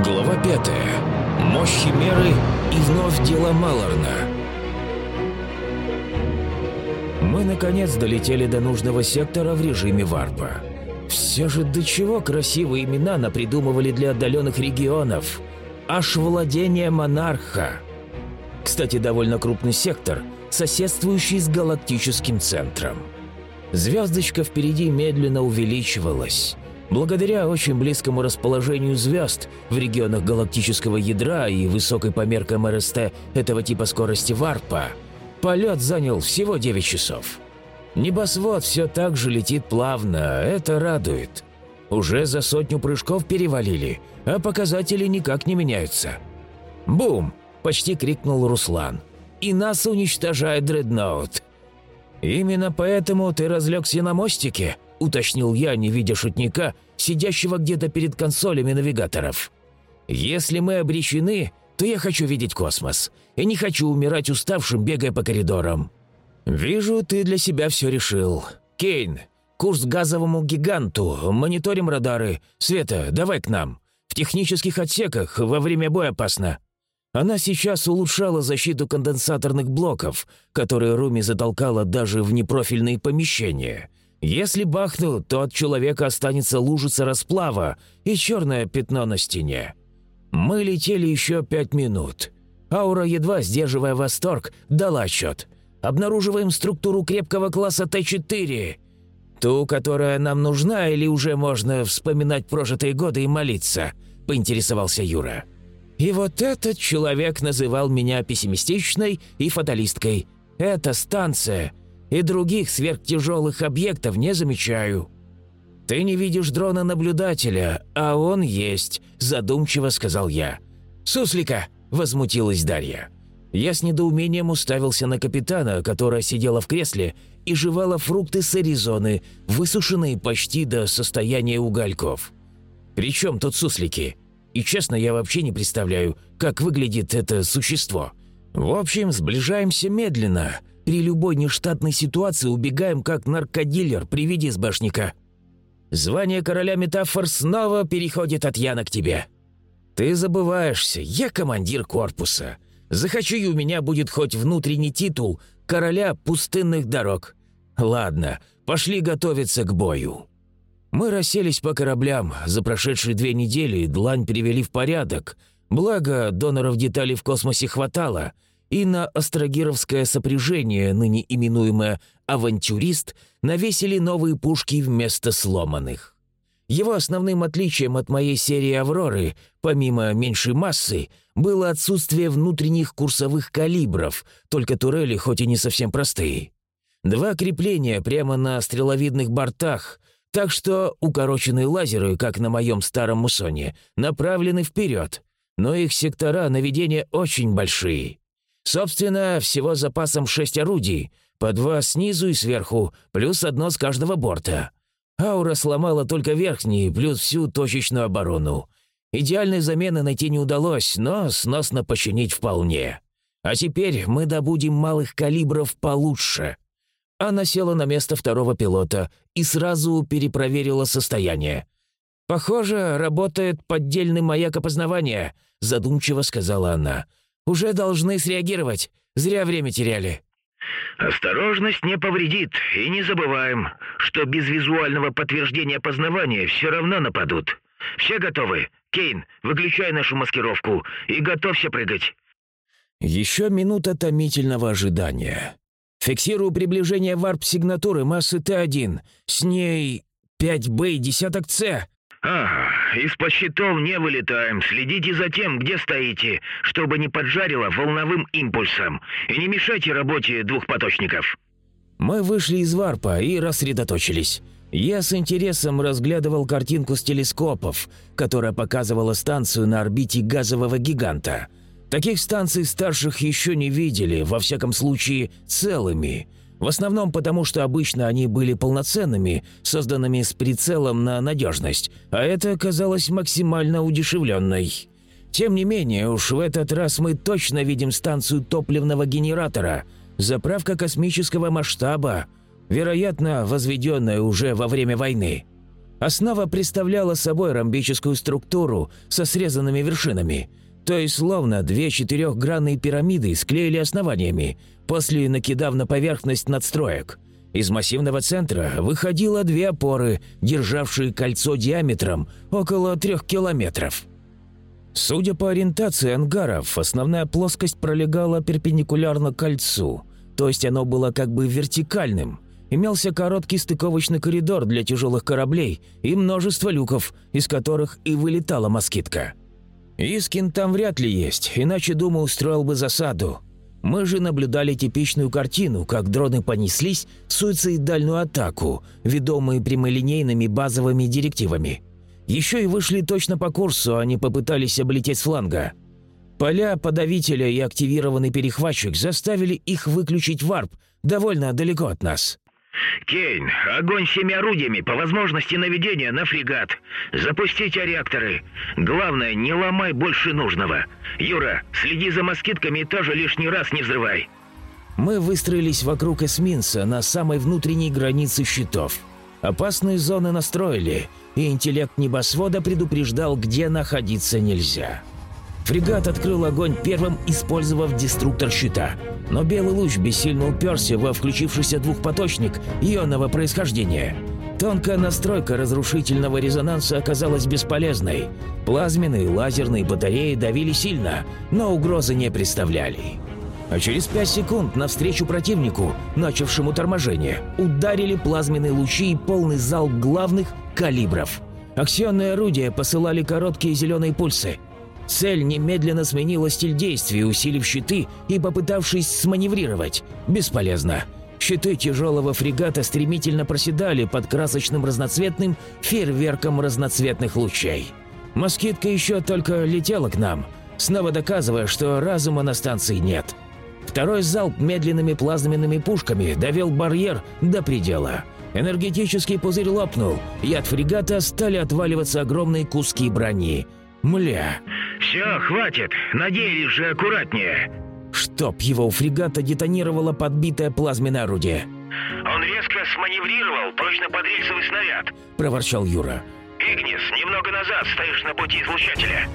Глава 5. Мощь Химеры и вновь дело Малорна. Мы, наконец, долетели до нужного сектора в режиме варпа. Все же до чего красивые имена напридумывали для отдаленных регионов. Аж владение монарха. Кстати, довольно крупный сектор, соседствующий с галактическим центром. Звездочка впереди медленно увеличивалась. Благодаря очень близкому расположению звезд в регионах галактического ядра и высокой по меркам РСТ этого типа скорости варпа, полет занял всего 9 часов. Небосвод все так же летит плавно, это радует. Уже за сотню прыжков перевалили, а показатели никак не меняются. «Бум!» – почти крикнул Руслан. «И нас уничтожает дредноут!» «Именно поэтому ты разлегся на мостике?» уточнил я, не видя шутника, сидящего где-то перед консолями навигаторов. «Если мы обречены, то я хочу видеть космос, и не хочу умирать уставшим, бегая по коридорам». «Вижу, ты для себя все решил. Кейн, курс газовому гиганту, мониторим радары. Света, давай к нам. В технических отсеках во время боя опасно». Она сейчас улучшала защиту конденсаторных блоков, которые Руми затолкала даже в непрофильные помещения – если бахну, то от человека останется лужица расплава и черное пятно на стене. Мы летели еще пять минут. Аура, едва сдерживая восторг, дала отчет. Обнаруживаем структуру крепкого класса Т4. Ту, которая нам нужна, или уже можно вспоминать прожитые годы и молиться?» – поинтересовался Юра. И вот этот человек называл меня пессимистичной и фаталисткой. «Это станция и других сверхтяжелых объектов не замечаю». «Ты не видишь дрона-наблюдателя, а он есть», – задумчиво сказал я. «Суслика!» – возмутилась Дарья. Я с недоумением уставился на капитана, которая сидела в кресле и жевала фрукты с Аризоны, высушенные почти до состояния угольков. Причем тут суслики? И честно, я вообще не представляю, как выглядит это существо. В общем, сближаемся медленно – при любой нештатной ситуации убегаем как наркодилер при виде СБшника. Звание короля метафор снова переходит от Яна к тебе. Ты забываешься, я командир корпуса. Захочу и у меня будет хоть внутренний титул короля пустынных дорог. Ладно, пошли готовиться к бою. Мы расселись по кораблям. За прошедшие две недели длань привели в порядок. Благо, доноров деталей в космосе хватало – и на астрогировское сопряжение, ныне именуемое «авантюрист», навесили новые пушки вместо сломанных. Его основным отличием от моей серии «Авроры», помимо меньшей массы, было отсутствие внутренних курсовых калибров, только турели хоть и не совсем простые. Два крепления прямо на стреловидных бортах, так что укороченные лазеры, как на моем старом мусоне, направлены вперед, но их сектора наведения очень большие. Собственно, всего запасом шесть орудий, по два снизу и сверху, плюс одно с каждого борта. Аура сломала только верхний, плюс всю точечную оборону. Идеальной замены найти не удалось, но сносно починить вполне. А теперь мы добудем малых калибров получше. Она села на место второго пилота и сразу перепроверила состояние. «Похоже, работает поддельный маяк опознавания», — задумчиво сказала она. Уже должны среагировать. Зря время теряли». «Осторожность не повредит, и не забываем, что без визуального подтверждения опознавания все равно нападут. Все готовы? Кейн, выключай нашу маскировку и готовься прыгать». Еще минута томительного ожидания. Фиксирую приближение варп-сигнатуры массы Т1. С ней 5Б и десяток С. «Ага, из-под щитов не вылетаем. Следите за тем, где стоите, чтобы не поджарило волновым импульсом. И не мешайте работе двух поточников». Мы вышли из варпа и рассредоточились. Я с интересом разглядывал картинку с телескопов, которая показывала станцию на орбите газового гиганта. Таких станций старших еще не видели, во всяком случае целыми – в основном потому, что обычно они были полноценными, созданными с прицелом на надежность, а это оказалось максимально удешевленной. Тем не менее, уж в этот раз мы точно видим станцию топливного генератора, заправка космического масштаба, вероятно, возведенная уже во время войны. Основа представляла собой ромбическую структуру со срезанными вершинами, то есть словно две четырехгранные пирамиды склеили основаниями, после накидав на поверхность надстроек. Из массивного центра выходило две опоры, державшие кольцо диаметром около трех километров. Судя по ориентации ангаров, основная плоскость пролегала перпендикулярно кольцу, то есть оно было как бы вертикальным. Имелся короткий стыковочный коридор для тяжелых кораблей и множество люков, из которых и вылетала москитка. Искин там вряд ли есть, иначе, думаю, устроил бы засаду. Мы же наблюдали типичную картину, как дроны понеслись в суицидальную атаку, ведомые прямолинейными базовыми директивами. Еще и вышли точно по курсу, они попытались облететь с фланга. Поля подавителя и активированный перехватчик заставили их выключить варп довольно далеко от нас. «Кейн, огонь всеми орудиями, по возможности наведения на фрегат. Запустите реакторы. Главное, не ломай больше нужного. Юра, следи за москитками и тоже лишний раз не взрывай». Мы выстроились вокруг эсминца на самой внутренней границе щитов. Опасные зоны настроили, и интеллект небосвода предупреждал, где находиться нельзя. Фрегат открыл огонь первым, использовав деструктор щита. Но белый луч бессильно уперся во включившийся двухпоточник ионного происхождения. Тонкая настройка разрушительного резонанса оказалась бесполезной. Плазменные лазерные батареи давили сильно, но угрозы не представляли. А через пять секунд навстречу противнику, начавшему торможение, ударили плазменные лучи и полный зал главных калибров. Аксионные орудия посылали короткие зеленые пульсы – Цель немедленно сменила стиль действий, усилив щиты и попытавшись сманеврировать. Бесполезно. Щиты тяжелого фрегата стремительно проседали под красочным разноцветным фейерверком разноцветных лучей. Москитка еще только летела к нам, снова доказывая, что разума на станции нет. Второй залп медленными плазменными пушками довел барьер до предела. Энергетический пузырь лопнул, и от фрегата стали отваливаться огромные куски брони. Мля, «Все, хватит. Надеялись же аккуратнее». Чтоб его у фрегата детонировало подбитое плазменное орудие. «Он резко сманеврировал, точно под рельсовый снаряд», – проворчал Юра. «Игнис, немного назад стоишь на пути излучателя».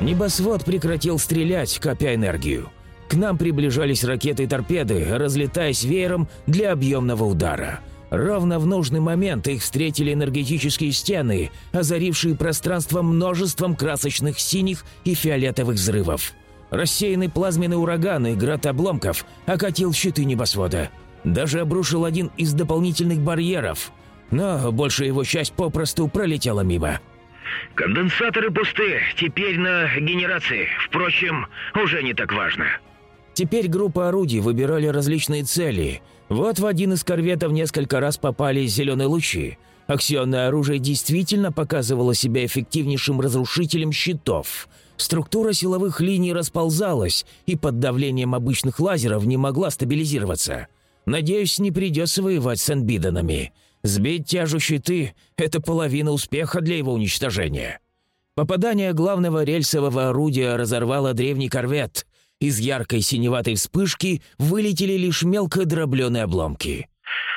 Небосвод прекратил стрелять, копя энергию. К нам приближались ракеты и торпеды, разлетаясь веером для объемного удара. Ровно в нужный момент их встретили энергетические стены, озарившие пространство множеством красочных синих и фиолетовых взрывов. Рассеянный плазменный ураган и град обломков окатил щиты небосвода. Даже обрушил один из дополнительных барьеров. Но большая его часть попросту пролетела мимо. «Конденсаторы пусты, теперь на генерации. Впрочем, уже не так важно». Теперь группа орудий выбирали различные цели – вот в один из корветов несколько раз попали зеленые лучи. Аксионное оружие действительно показывало себя эффективнейшим разрушителем щитов. Структура силовых линий расползалась и под давлением обычных лазеров не могла стабилизироваться. Надеюсь, не придется воевать с энбидонами. Сбить тяжу щиты – это половина успеха для его уничтожения. Попадание главного рельсового орудия разорвало древний корвет, из яркой синеватой вспышки вылетели лишь мелко дробленые обломки.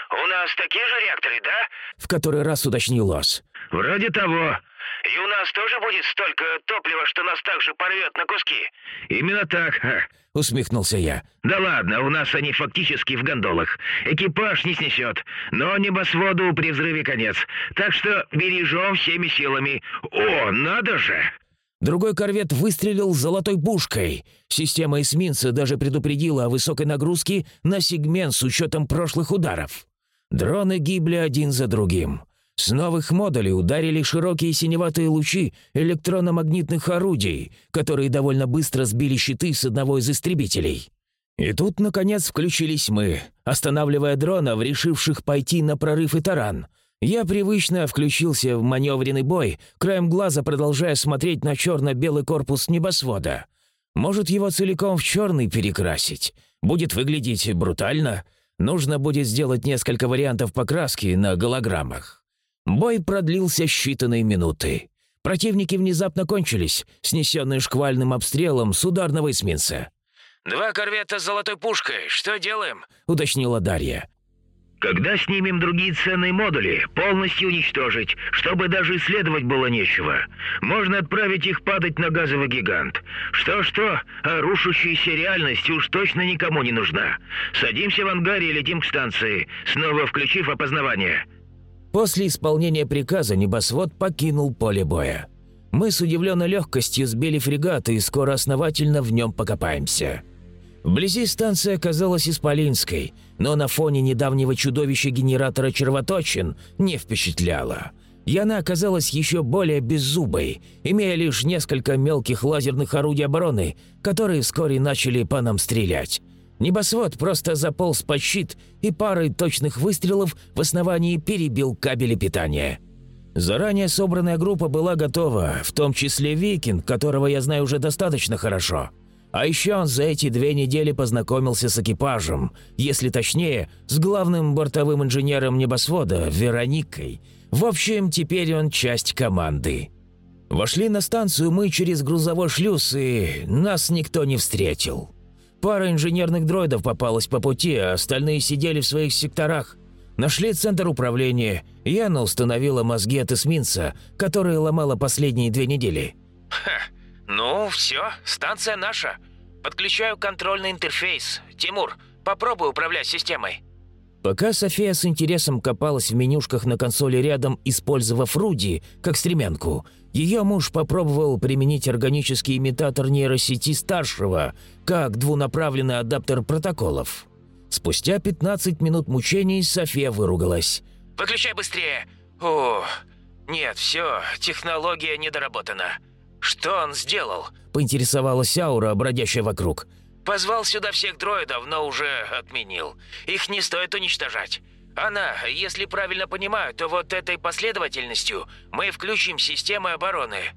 «У нас такие же реакторы, да?» — в который раз уточнил Лос. «Вроде того. И у нас тоже будет столько топлива, что нас также порвет на куски?» «Именно так», — усмехнулся я. «Да ладно, у нас они фактически в гондолах. Экипаж не снесет, но небосводу при взрыве конец. Так что бережем всеми силами. О, надо же!» Другой корвет выстрелил золотой пушкой. Система эсминца даже предупредила о высокой нагрузке на сегмент с учетом прошлых ударов. Дроны гибли один за другим. С новых модулей ударили широкие синеватые лучи электронно-магнитных орудий, которые довольно быстро сбили щиты с одного из истребителей. И тут, наконец, включились мы, останавливая дронов, решивших пойти на прорыв и таран — я привычно включился в маневренный бой, краем глаза продолжая смотреть на черно-белый корпус небосвода. Может, его целиком в черный перекрасить? Будет выглядеть брутально? Нужно будет сделать несколько вариантов покраски на голограммах. Бой продлился считанные минуты. Противники внезапно кончились, снесенные шквальным обстрелом с ударного эсминца. «Два корвета с золотой пушкой. Что делаем?» — уточнила Дарья. Когда снимем другие ценные модули, полностью уничтожить, чтобы даже исследовать было нечего. Можно отправить их падать на газовый гигант. Что-что, а рушащаяся реальность уж точно никому не нужна. Садимся в ангаре и летим к станции, снова включив опознавание. После исполнения приказа небосвод покинул поле боя. Мы с удивленной легкостью сбили фрегат и скоро основательно в нем покопаемся. Вблизи станция оказалась исполинской, но на фоне недавнего чудовища генератора червоточин не впечатляла. И она оказалась еще более беззубой, имея лишь несколько мелких лазерных орудий обороны, которые вскоре начали по нам стрелять. Небосвод просто заполз под щит и парой точных выстрелов в основании перебил кабели питания. Заранее собранная группа была готова, в том числе Викинг, которого я знаю уже достаточно хорошо – а еще он за эти две недели познакомился с экипажем, если точнее, с главным бортовым инженером небосвода Вероникой. В общем, теперь он часть команды. Вошли на станцию мы через грузовой шлюз, и нас никто не встретил. Пара инженерных дроидов попалась по пути, а остальные сидели в своих секторах. Нашли центр управления. Яна установила мозги от эсминца, которые ломала последние две недели. «Ха, «Ну, все, станция наша. Подключаю контрольный интерфейс. Тимур, попробуй управлять системой». Пока София с интересом копалась в менюшках на консоли рядом, использовав Руди как стремянку, ее муж попробовал применить органический имитатор нейросети старшего, как двунаправленный адаптер протоколов. Спустя 15 минут мучений София выругалась. «Выключай быстрее! О, нет, все, технология недоработана. «Что он сделал?» – поинтересовалась аура, бродящая вокруг. «Позвал сюда всех дроидов, но уже отменил. Их не стоит уничтожать. Она, если правильно понимаю, то вот этой последовательностью мы включим системы обороны».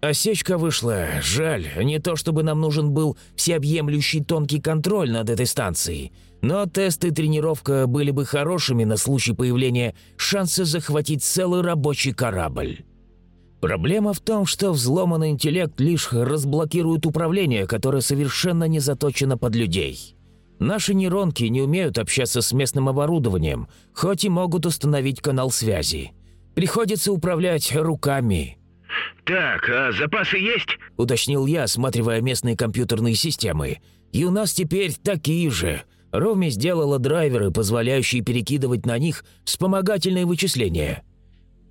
Осечка вышла. Жаль, не то чтобы нам нужен был всеобъемлющий тонкий контроль над этой станцией. Но тесты и тренировка были бы хорошими на случай появления шанса захватить целый рабочий корабль. Проблема в том, что взломанный интеллект лишь разблокирует управление, которое совершенно не заточено под людей. Наши нейронки не умеют общаться с местным оборудованием, хоть и могут установить канал связи. Приходится управлять руками. «Так, а запасы есть?» – уточнил я, осматривая местные компьютерные системы. «И у нас теперь такие же. Роми сделала драйверы, позволяющие перекидывать на них вспомогательные вычисления».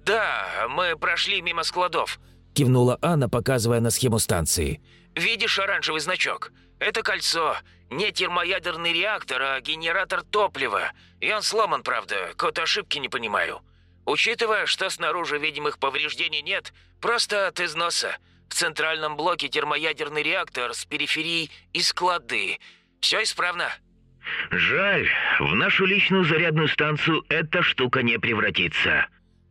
«Да, мы прошли мимо складов», – кивнула Анна, показывая на схему станции. «Видишь оранжевый значок? Это кольцо. Не термоядерный реактор, а генератор топлива. И он сломан, правда. Код ошибки не понимаю. Учитывая, что снаружи видимых повреждений нет, просто от износа. В центральном блоке термоядерный реактор с периферией и склады. Все исправно». «Жаль, в нашу личную зарядную станцию эта штука не превратится»,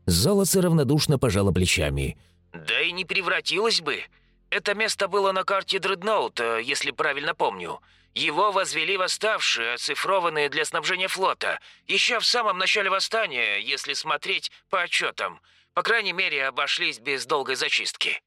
Золотце равнодушно пожало плечами. «Да и не превратилось бы. Это место было на карте Дредноута, если правильно помню. Его возвели восставшие, оцифрованные для снабжения флота, еще в самом начале восстания, если смотреть по отчетам. По крайней мере, обошлись без долгой зачистки».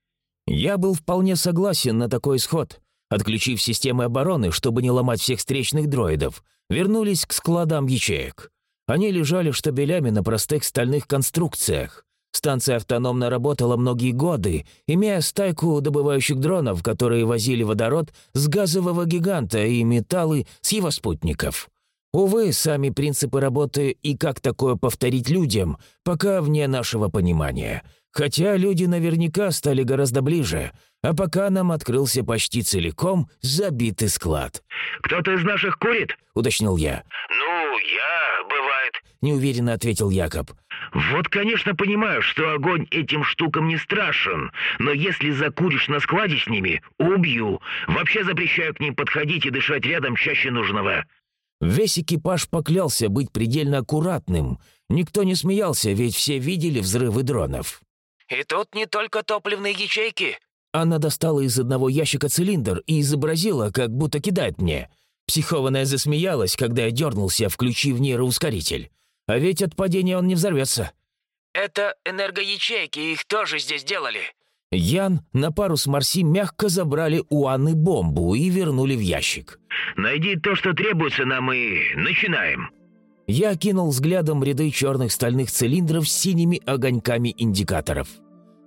Я был вполне согласен на такой исход. Отключив системы обороны, чтобы не ломать всех встречных дроидов, вернулись к складам ячеек. Они лежали штабелями на простых стальных конструкциях. Станция автономно работала многие годы, имея стайку добывающих дронов, которые возили водород с газового гиганта и металлы с его спутников. Увы, сами принципы работы и как такое повторить людям, пока вне нашего понимания. Хотя люди наверняка стали гораздо ближе, а пока нам открылся почти целиком забитый склад. «Кто-то из наших курит?» — уточнил я. «Ну, я, бывает», — неуверенно ответил Якоб. «Вот, конечно, понимаю, что огонь этим штукам не страшен, но если закуришь на складе с ними, убью. Вообще запрещаю к ним подходить и дышать рядом чаще нужного». Весь экипаж поклялся быть предельно аккуратным. Никто не смеялся, ведь все видели взрывы дронов. «И тут не только топливные ячейки». Она достала из одного ящика цилиндр и изобразила, как будто кидает мне. Психованная засмеялась, когда я дернулся, включив нейроускоритель. А ведь от падения он не взорвется. «Это энергоячейки, их тоже здесь делали». Ян на пару с Марси мягко забрали у Анны бомбу и вернули в ящик. «Найди то, что требуется нам, и начинаем». Я кинул взглядом ряды черных стальных цилиндров с синими огоньками индикаторов.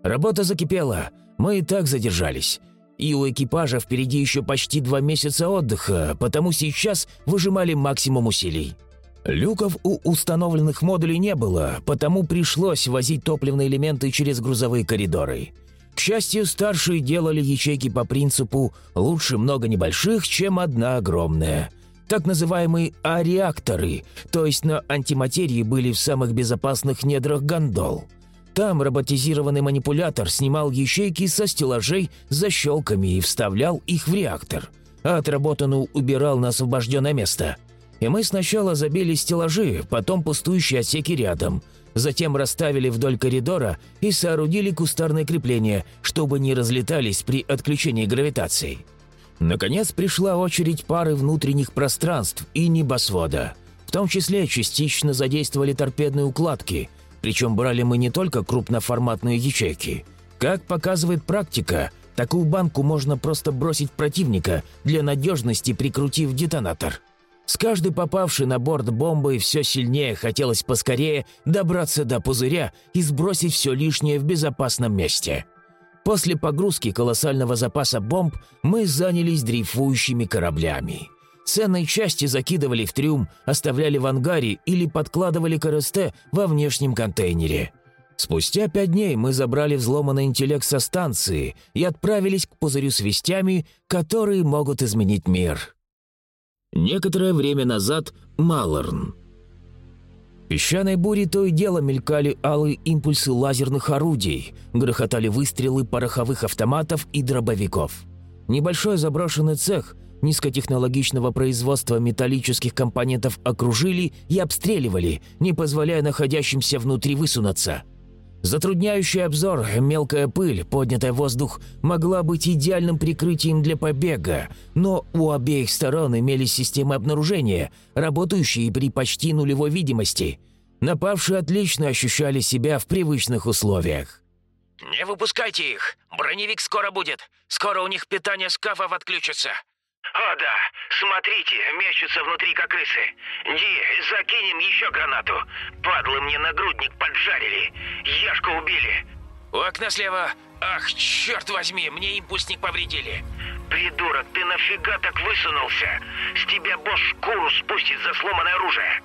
Работа закипела, мы и так задержались. И у экипажа впереди еще почти два месяца отдыха, потому сейчас выжимали максимум усилий. Люков у установленных модулей не было, потому пришлось возить топливные элементы через грузовые коридоры. К счастью, старшие делали ячейки по принципу «лучше много небольших, чем одна огромная». Так называемые А-реакторы, то есть на антиматерии были в самых безопасных недрах гондол. Там роботизированный манипулятор снимал ячейки со стеллажей защелками и вставлял их в реактор, а отработанную убирал на освобожденное место. И мы сначала забили стеллажи, потом пустующие отсеки рядом, затем расставили вдоль коридора и соорудили кустарные крепления, чтобы не разлетались при отключении гравитации. Наконец пришла очередь пары внутренних пространств и небосвода. В том числе частично задействовали торпедные укладки, причем брали мы не только крупноформатные ячейки. Как показывает практика, такую банку можно просто бросить противника, для надежности прикрутив детонатор. С каждой попавшей на борт бомбой все сильнее хотелось поскорее добраться до пузыря и сбросить все лишнее в безопасном месте. После погрузки колоссального запаса бомб мы занялись дрейфующими кораблями. Ценные части закидывали в трюм, оставляли в ангаре или подкладывали к РСТ во внешнем контейнере. Спустя пять дней мы забрали взломанный интеллект со станции и отправились к пузырю с вестями, которые могут изменить мир. Некоторое время назад Малорн. Песчаной буре то и дело мелькали алые импульсы лазерных орудий, грохотали выстрелы пороховых автоматов и дробовиков. Небольшой заброшенный цех низкотехнологичного производства металлических компонентов окружили и обстреливали, не позволяя находящимся внутри высунуться – Затрудняющий обзор, мелкая пыль, поднятая в воздух, могла быть идеальным прикрытием для побега, но у обеих сторон имелись системы обнаружения, работающие при почти нулевой видимости. Напавшие отлично ощущали себя в привычных условиях. «Не выпускайте их! Броневик скоро будет! Скоро у них питание скафов отключится!» «О да, смотрите, мечутся внутри как крысы. Ди, закинем еще гранату. Падлы мне нагрудник поджарили. Яшку убили». «У окна слева. Ах, черт возьми, мне импульсник повредили». «Придурок, ты нафига так высунулся? С тебя босс шкуру спустит за сломанное оружие».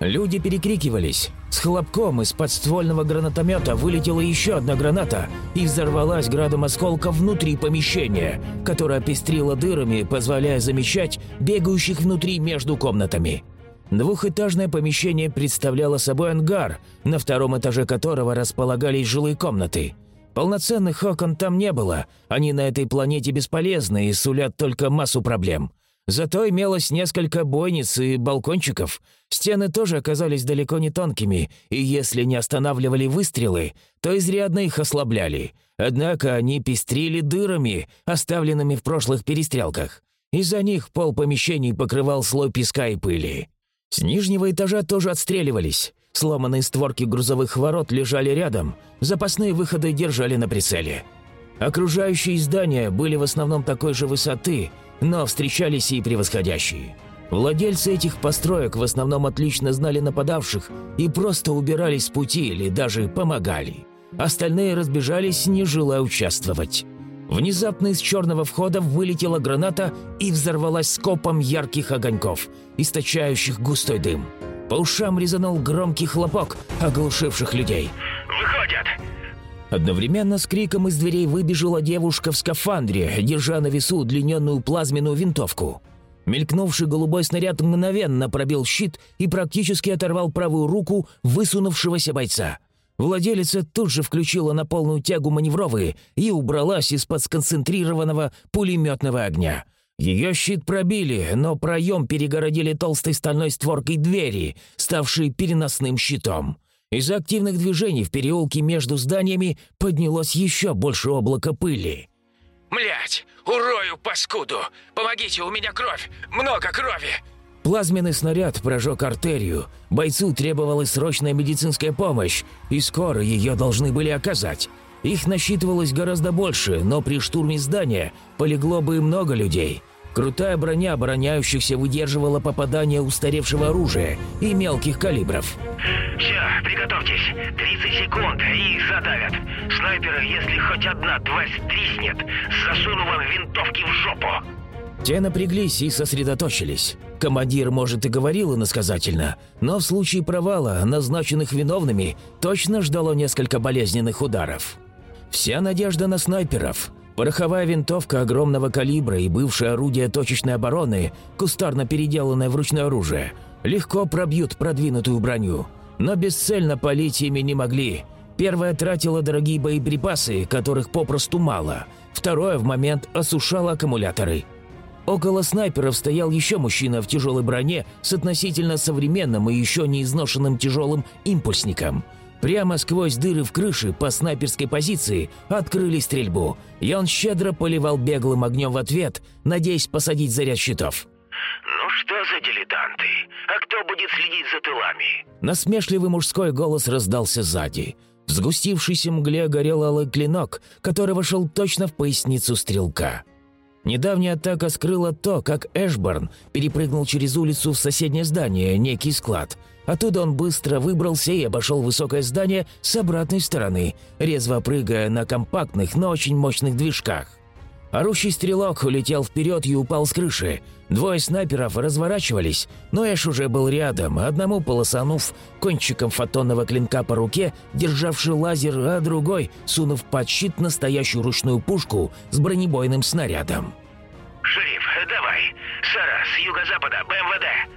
Люди перекрикивались. С хлопком из подствольного гранатомета вылетела еще одна граната и взорвалась градом осколков внутри помещения, которое пестрило дырами, позволяя замечать бегающих внутри между комнатами. Двухэтажное помещение представляло собой ангар, на втором этаже которого располагались жилые комнаты. Полноценных окон там не было, они на этой планете бесполезны и сулят только массу проблем – Зато имелось несколько бойниц и балкончиков. Стены тоже оказались далеко не тонкими, и если не останавливали выстрелы, то изрядно их ослабляли. Однако они пестрили дырами, оставленными в прошлых перестрелках. Из-за них пол помещений покрывал слой песка и пыли. С нижнего этажа тоже отстреливались. Сломанные створки грузовых ворот лежали рядом, запасные выходы держали на прицеле. Окружающие здания были в основном такой же высоты – но встречались и превосходящие. Владельцы этих построек в основном отлично знали нападавших и просто убирались с пути или даже помогали. Остальные разбежались, не желая участвовать. Внезапно из черного входа вылетела граната и взорвалась скопом ярких огоньков, источающих густой дым. По ушам резанул громкий хлопок, оглушивших людей. «Выходят!» Одновременно с криком из дверей выбежала девушка в скафандре, держа на весу удлиненную плазменную винтовку. Мелькнувший голубой снаряд мгновенно пробил щит и практически оторвал правую руку высунувшегося бойца. Владелица тут же включила на полную тягу маневровые и убралась из-под сконцентрированного пулеметного огня. Ее щит пробили, но проем перегородили толстой стальной створкой двери, ставшей переносным щитом. Из-за активных движений в переулке между зданиями поднялось еще больше облака пыли. «Млять! Урою, паскуду! Помогите, у меня кровь! Много крови!» Плазменный снаряд прожег артерию. Бойцу требовалась срочная медицинская помощь, и скоро ее должны были оказать. Их насчитывалось гораздо больше, но при штурме здания полегло бы много людей. Крутая броня обороняющихся выдерживала попадание устаревшего оружия и мелких калибров. «Все, приготовьтесь. 30 секунд и их задавят. Снайперы, если хоть одна тварь стриснет, засуну вам винтовки в жопу!» Те напряглись и сосредоточились. Командир, может, и говорил иносказательно, но в случае провала, назначенных виновными, точно ждало несколько болезненных ударов. Вся надежда на снайперов. Пороховая винтовка огромного калибра и бывшее орудие точечной обороны, кустарно переделанное в ручное оружие, легко пробьют продвинутую броню. Но бесцельно палить ими не могли. Первое тратило дорогие боеприпасы, которых попросту мало. Второе в момент осушало аккумуляторы. Около снайперов стоял еще мужчина в тяжелой броне с относительно современным и еще не изношенным тяжелым импульсником – Прямо сквозь дыры в крыше по снайперской позиции открыли стрельбу, и он щедро поливал беглым огнем в ответ, надеясь посадить заряд щитов. «Ну что за дилетанты? А кто будет следить за тылами?» Насмешливый мужской голос раздался сзади. В сгустившейся мгле горел алый клинок, который вошел точно в поясницу стрелка. Недавняя атака скрыла то, как Эшборн перепрыгнул через улицу в соседнее здание, некий склад – Оттуда он быстро выбрался и обошел высокое здание с обратной стороны, резво прыгая на компактных, но очень мощных движках. Орущий стрелок улетел вперед и упал с крыши. Двое снайперов разворачивались, но Эш уже был рядом, одному полосанув кончиком фотонного клинка по руке, державший лазер, а другой сунув под щит настоящую ручную пушку с бронебойным снарядом. «Шериф, давай! Сара, с юго-запада, БМВД!»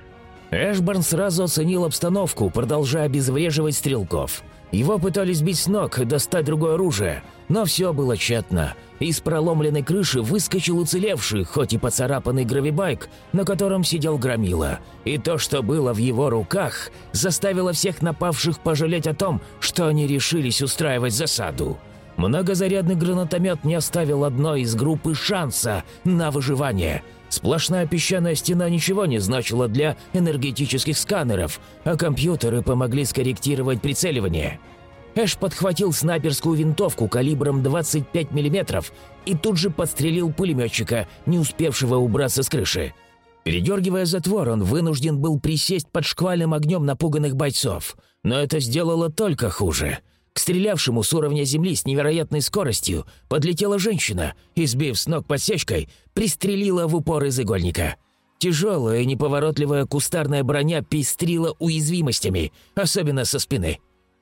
Эшборн сразу оценил обстановку, продолжая обезвреживать стрелков. Его пытались бить с ног достать другое оружие, но все было тщетно. Из проломленной крыши выскочил уцелевший, хоть и поцарапанный гравибайк, на котором сидел Громила. И то, что было в его руках, заставило всех напавших пожалеть о том, что они решились устраивать засаду. Многозарядный гранатомет не оставил одной из группы шанса на выживание – Сплошная песчаная стена ничего не значила для энергетических сканеров, а компьютеры помогли скорректировать прицеливание. Эш подхватил снайперскую винтовку калибром 25 мм и тут же подстрелил пулеметчика, не успевшего убраться с крыши. Передергивая затвор, он вынужден был присесть под шквальным огнем напуганных бойцов. Но это сделало только хуже. К стрелявшему с уровня земли с невероятной скоростью подлетела женщина и, сбив с ног подсечкой, пристрелила в упор из игольника. Тяжелая неповоротливая кустарная броня пестрила уязвимостями, особенно со спины.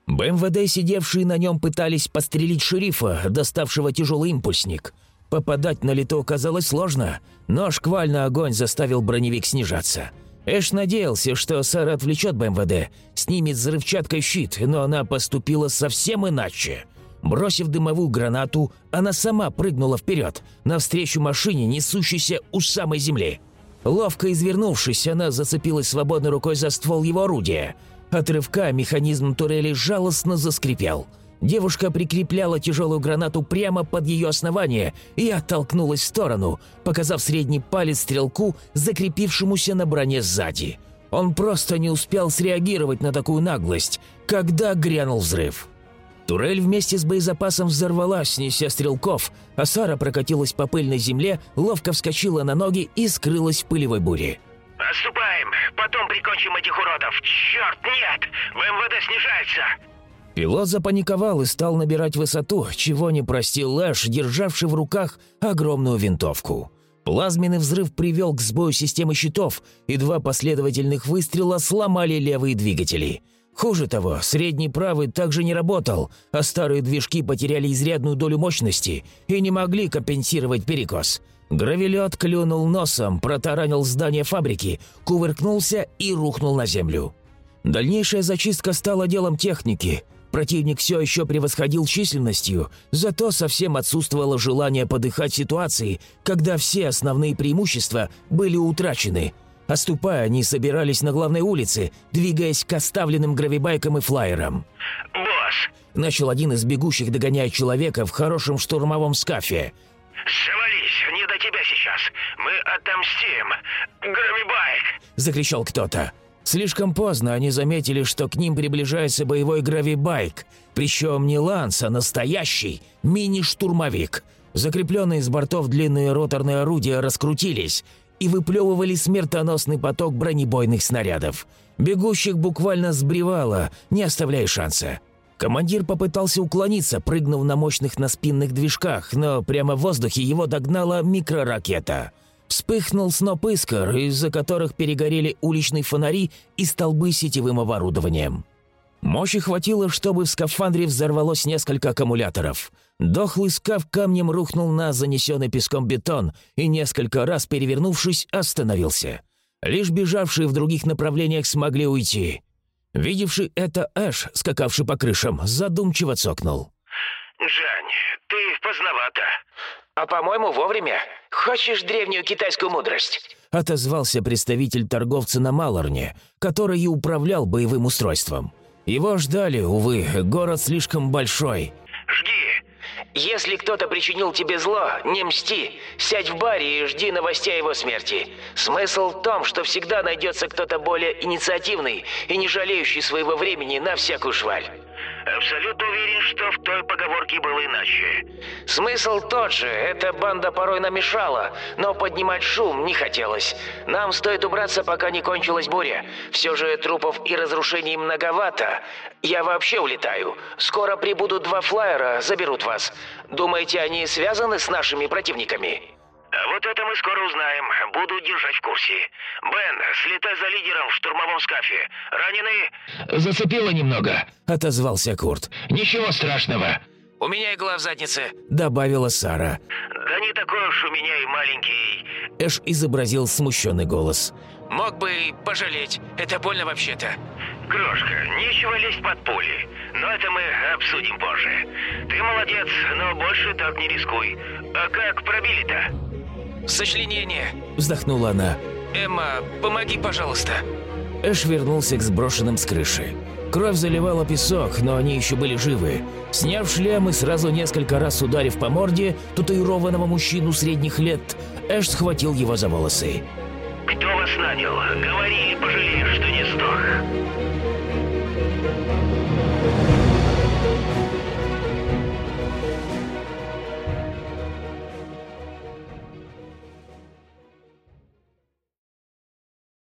БМВД, сидевшие на нем, пытались пострелить шерифа, доставшего тяжелый импульсник. Попадать на лету оказалось сложно, но шквальный огонь заставил броневик снижаться – Эш надеялся, что Сара отвлечет БМВД, снимет взрывчаткой щит, но она поступила совсем иначе. Бросив дымовую гранату, она сама прыгнула вперед, навстречу машине, несущейся у самой земли. Ловко извернувшись, она зацепилась свободной рукой за ствол его орудия. От рывка механизм турели жалостно заскрипел – Девушка прикрепляла тяжелую гранату прямо под ее основание и оттолкнулась в сторону, показав средний палец стрелку, закрепившемуся на броне сзади. Он просто не успел среагировать на такую наглость, когда грянул взрыв. Турель вместе с боезапасом взорвалась, снеся стрелков, а Сара прокатилась по пыльной земле, ловко вскочила на ноги и скрылась в пылевой буре. «Отступаем! Потом прикончим этих уродов! Черт, нет! ВМВД снижается!» Пилот запаниковал и стал набирать высоту, чего не простил Лэш, державший в руках огромную винтовку. Плазменный взрыв привел к сбою системы щитов, и два последовательных выстрела сломали левые двигатели. Хуже того, средний правый также не работал, а старые движки потеряли изрядную долю мощности и не могли компенсировать перекос. Гравелет клюнул носом, протаранил здание фабрики, кувыркнулся и рухнул на землю. Дальнейшая зачистка стала делом техники – Противник все еще превосходил численностью, зато совсем отсутствовало желание подыхать ситуации, когда все основные преимущества были утрачены. Оступая, они собирались на главной улице, двигаясь к оставленным гравибайкам и флайерам. «Босс!» – начал один из бегущих, догоняя человека в хорошем штурмовом скафе. «Завались, не до тебя сейчас. Мы отомстим. Гравибайк!» – закричал кто-то. Слишком поздно они заметили, что к ним приближается боевой гравибайк, причем не ланс, а настоящий мини-штурмовик. Закрепленные с бортов длинные роторные орудия раскрутились, и выплевывали смертоносный поток бронебойных снарядов. Бегущих буквально сбривало, не оставляя шанса. Командир попытался уклониться, прыгнув на мощных наспинных движках, но прямо в воздухе его догнала микроракета. Вспыхнул сноп искр, из-за которых перегорели уличные фонари и столбы сетевым оборудованием. Мощи хватило, чтобы в скафандре взорвалось несколько аккумуляторов. Дохлый скаф камнем рухнул на занесенный песком бетон и, несколько раз перевернувшись, остановился. Лишь бежавшие в других направлениях смогли уйти. Видевший это Эш, скакавший по крышам, задумчиво цокнул. «Жань, ты поздновато». «А по-моему, вовремя. Хочешь древнюю китайскую мудрость?» Отозвался представитель торговца на Малорне, который и управлял боевым устройством. Его ждали, увы, город слишком большой. «Жги, Если кто-то причинил тебе зло, не мсти. Сядь в баре и жди новостей его смерти. Смысл в том, что всегда найдется кто-то более инициативный и не жалеющий своего времени на всякую шваль. Абсолютно уверен, что в той поговорке было иначе. Смысл тот же, эта банда порой намешала, но поднимать шум не хотелось. Нам стоит убраться, пока не кончилась буря. Все же трупов и разрушений многовато. Я вообще улетаю. Скоро прибудут два флайера, заберут вас. Думаете, они связаны с нашими противниками? Вот это мы скоро узнаем. Буду держать в курсе. Бен, слетай за лидером в штурмовом скафе. Ранены? «Зацепило немного. — отозвался Курт. Ничего страшного». У меня игла в заднице. Добавила Сара. Да не такой уж у меня и маленький. Эш изобразил смущенный голос. Мог бы и пожалеть. Это больно вообще-то. Крошка, нечего лезть под пули. Но это мы обсудим позже. Ты молодец, но больше так не рискуй. А как пробили-то? Сочленение. Вздохнула она. Эмма, помоги, пожалуйста. Эш вернулся к сброшенным с крыши. Кровь заливала песок, но они еще были живы. Сняв шлем и сразу несколько раз ударив по морде татуированного мужчину средних лет, Эш схватил его за волосы. Кто вас нанял? Говори или пожалеешь, что не сдох.